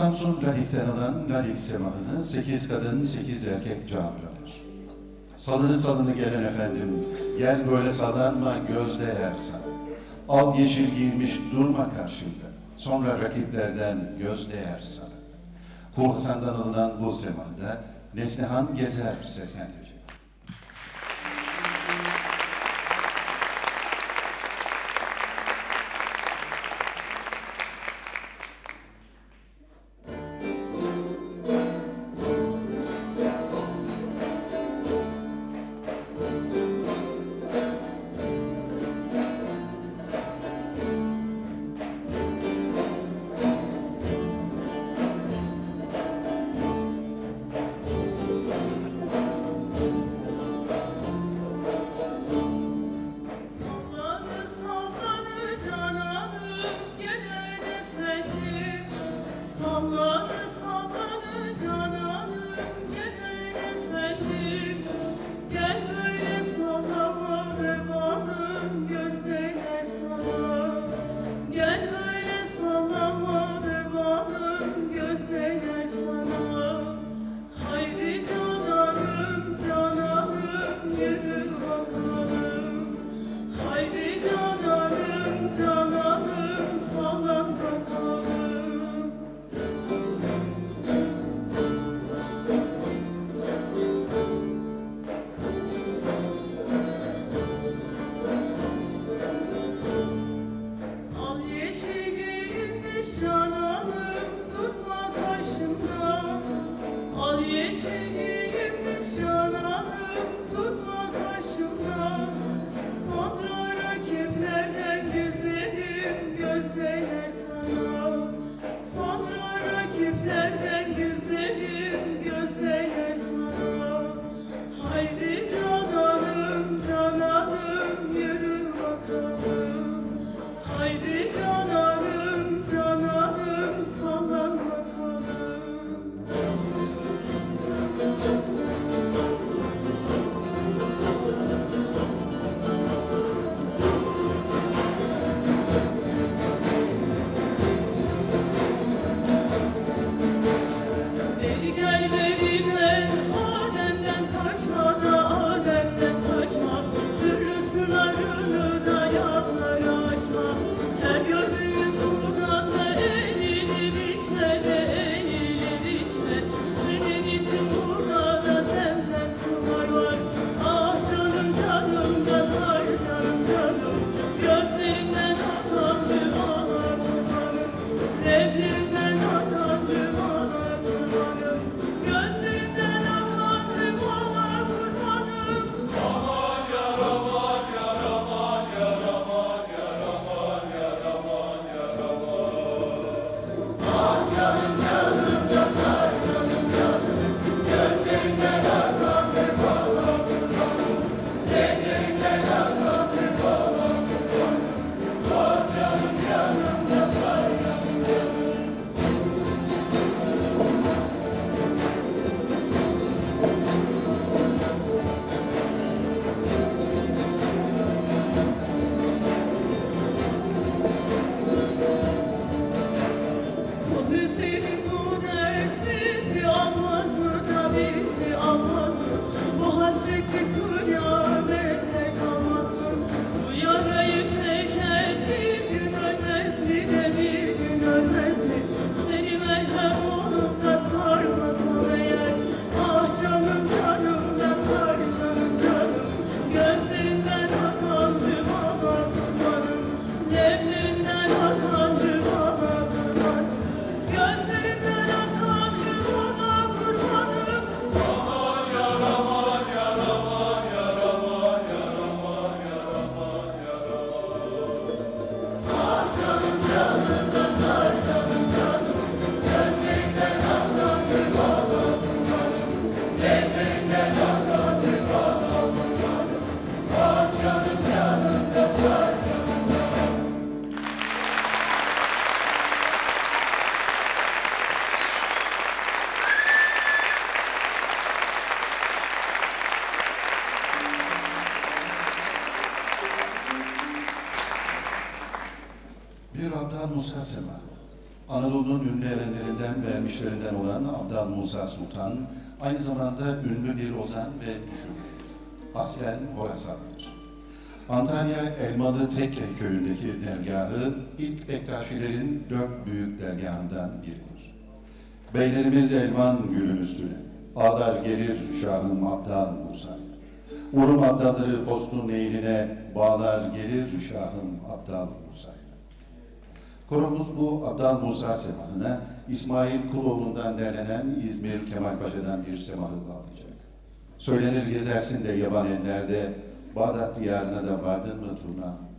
Samsun Ladik'ten alan Ladik semahını sekiz kadın sekiz erkek camiler. Salını salını gelen efendim, gel böyle sadanma göz değersen. Al yeşil giymiş durma karşımda, sonra rakiplerden göz değer sana. Alınan bu semahda Neslihan Gezer seslendirecek. Anadolu'nun ünlü erenlerinden ve ermişlerinden olan Abdal Musa Sultan, aynı zamanda ünlü bir ozan ve düşünürdür. Aslen Horasanlıdır. Antalya Elmalı Tekke köyündeki dergahı ilk Bektaşilerin dört büyük dergahından biridir. Beylerimiz elman gülün üstüne, ağlar gelir şahım Abdal Musa. Urum abdalları postun eğiline, bağlar gelir şahım Abdal Musa. Koromuz bu Abdal Musa semahına İsmail Kuloğlu'ndan derlenen İzmir Kemal Paşa'dan bir semahı bağlayacak. Söylenir gezersin de yaban ellerde, Bağdat diyarına da vardın mı turna?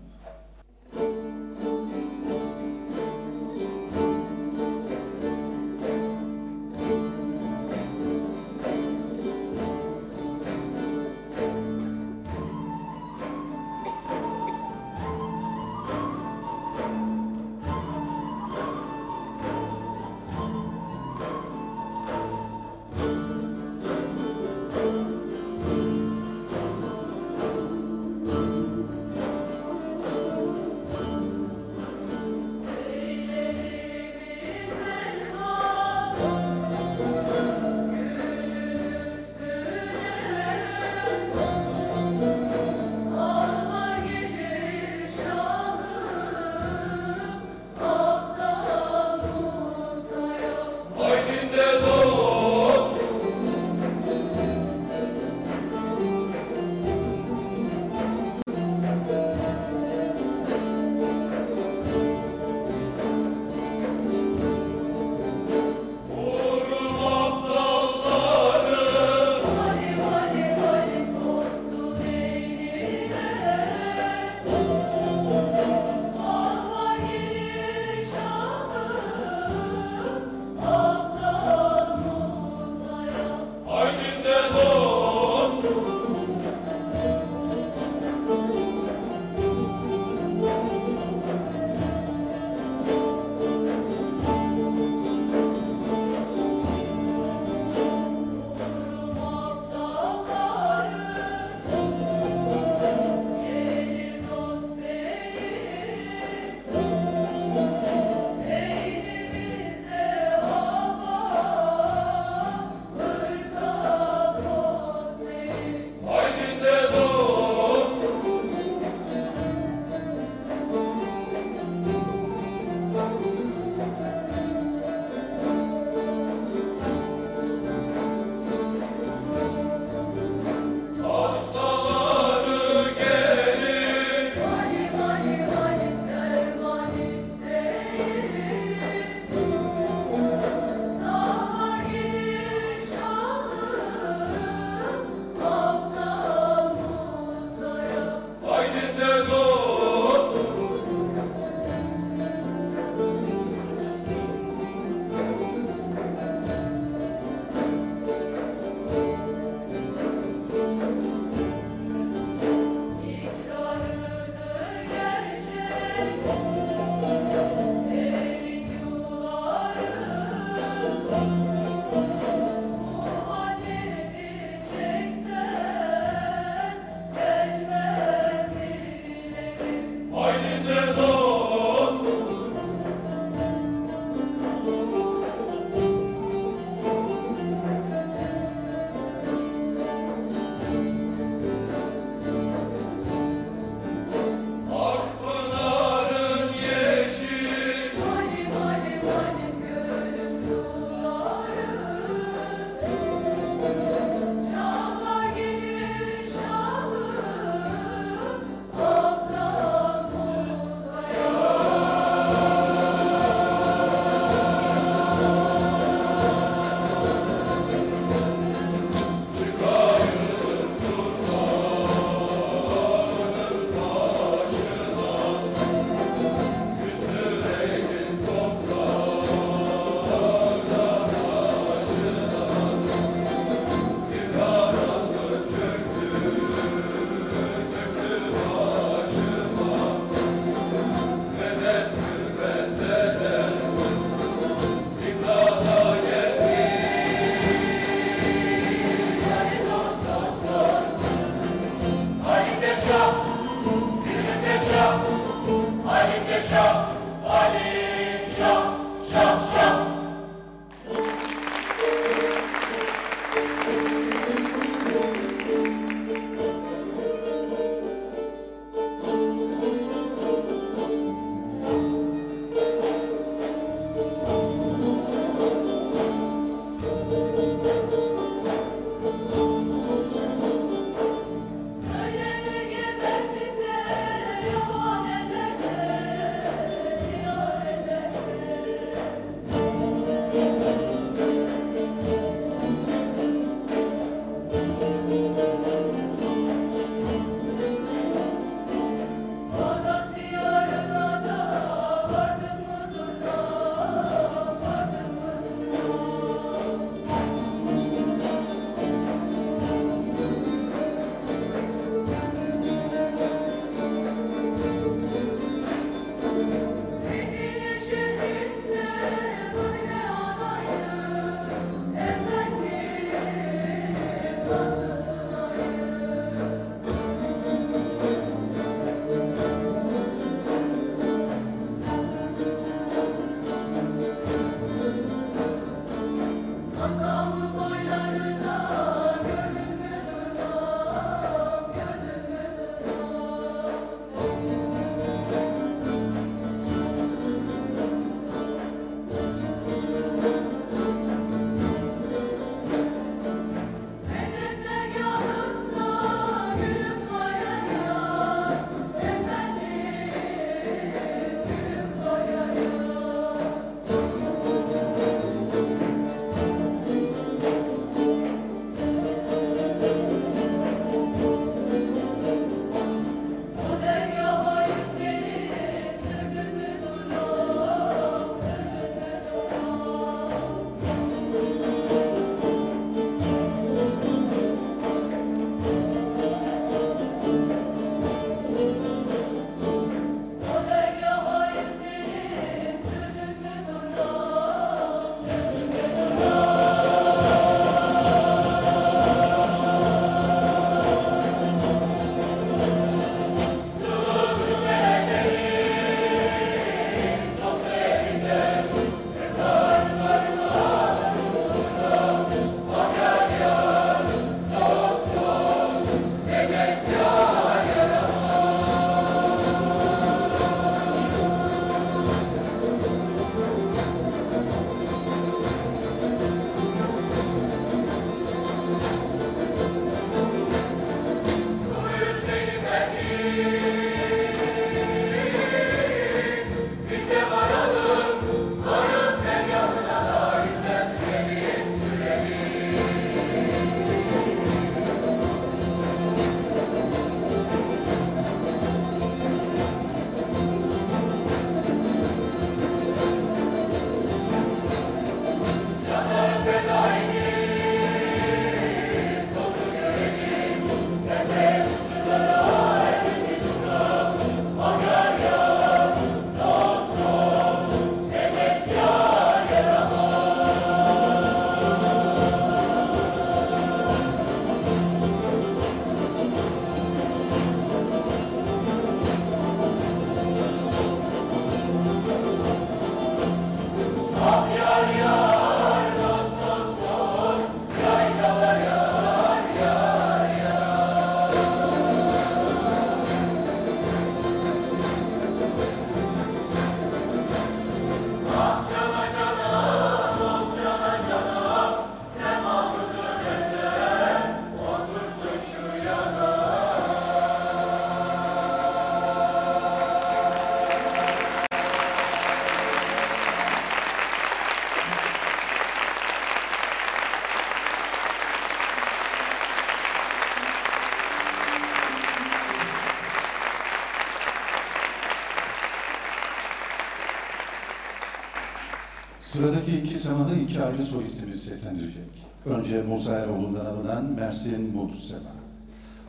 Sıradaki iki semahı iki ayrı solistimiz seslendirecek. Önce Musa Eroğlu'ndan alınan Mersin Mut Semahı.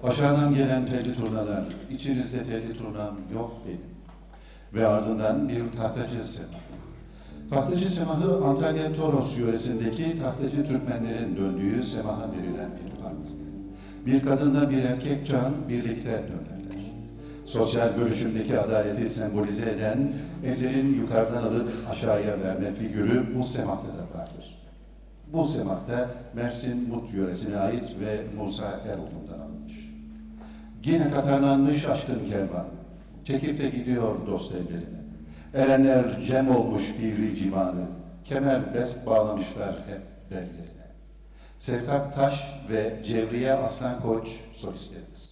Aşağıdan gelen telli turnalar, içinizde telli turnam yok benim. Ve ardından bir tahtacı semahı. Tahtacı semahı Antalya Toros yöresindeki tahtacı Türkmenlerin döndüğü semaha verilen bir ad. Bir kadınla bir erkek can birlikte dönerler. Sosyal bölüşümdeki adaleti sembolize eden ellerin yukarıdan alıp aşağıya verme figürü bu semahta da vardır. Bu semahta Mersin Mut yöresine ait ve Musa Eroğlu'ndan alınmış. Yine katarlanmış aşkın kervanı, çekip de gidiyor dost ellerine. Erenler cem olmuş birli civanı, kemer best bağlamışlar hep bellerine. Sevtap Taş ve Cevriye Aslan Koç solistlerimiz.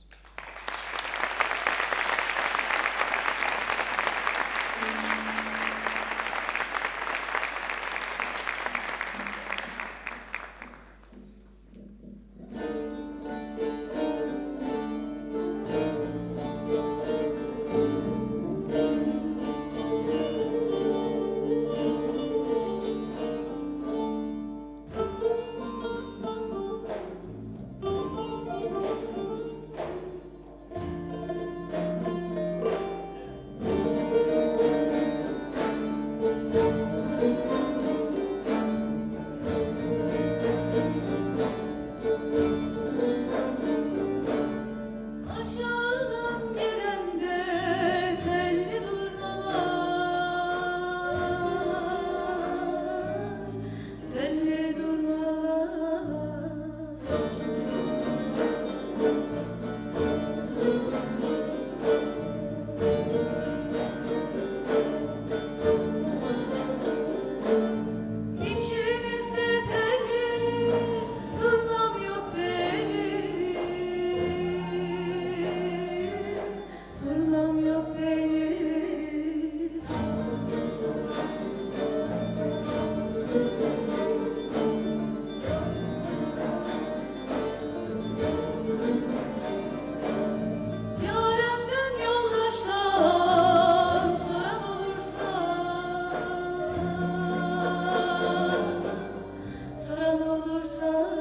love.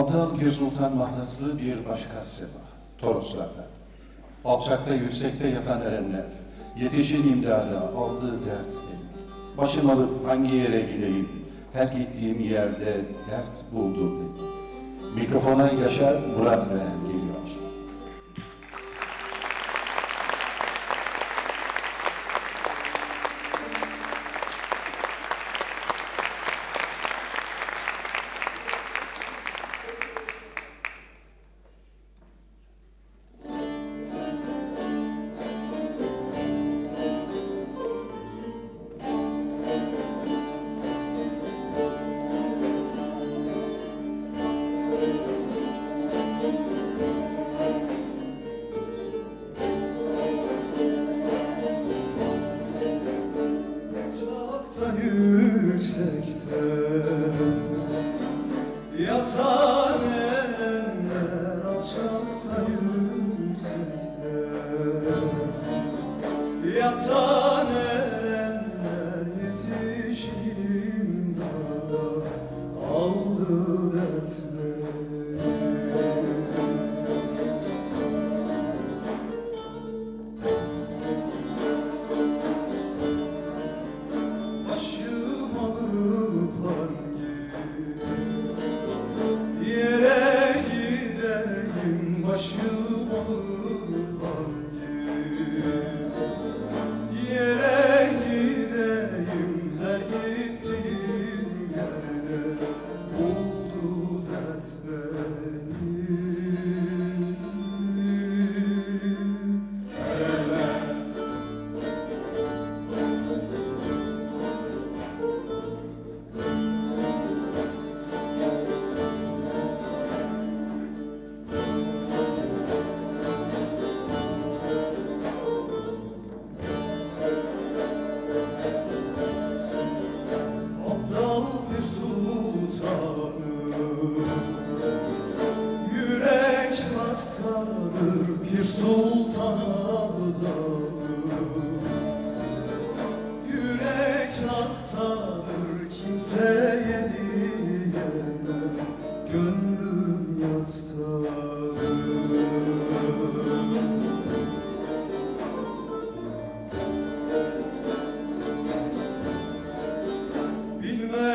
Abdal Sultan mahlaslı bir başka seba, Toroslarda. Alçakta yüksekte yatan erenler, yetişin imdada aldığı dert benim. Başım alıp hangi yere gideyim, her gittiğim yerde dert buldum benim. Mikrofona Yaşar Murat Veren geliyor.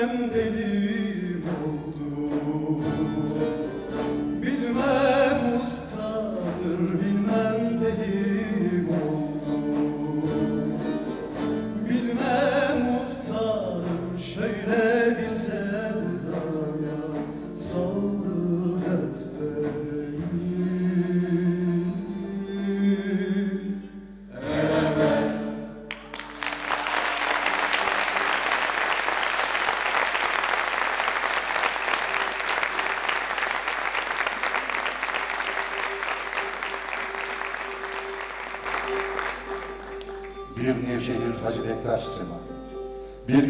bilmem dedi.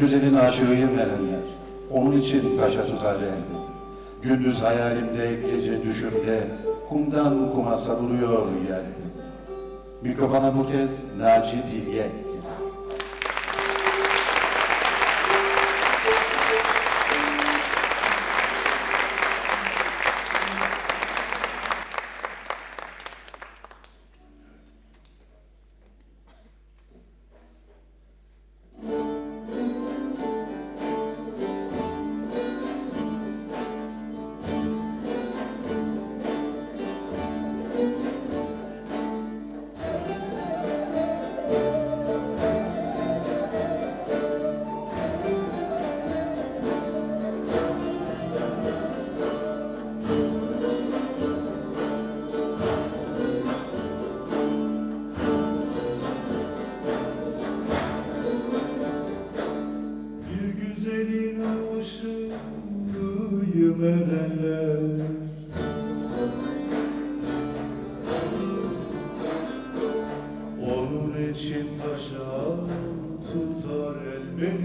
güzelin aşığıyım erenler. Onun için taşa tutar elini. Gündüz hayalimde, gece düşümde, kumdan kuma savruluyor yerini. Mikrofona bu kez Naci Bilge İçin taşa tutar el beni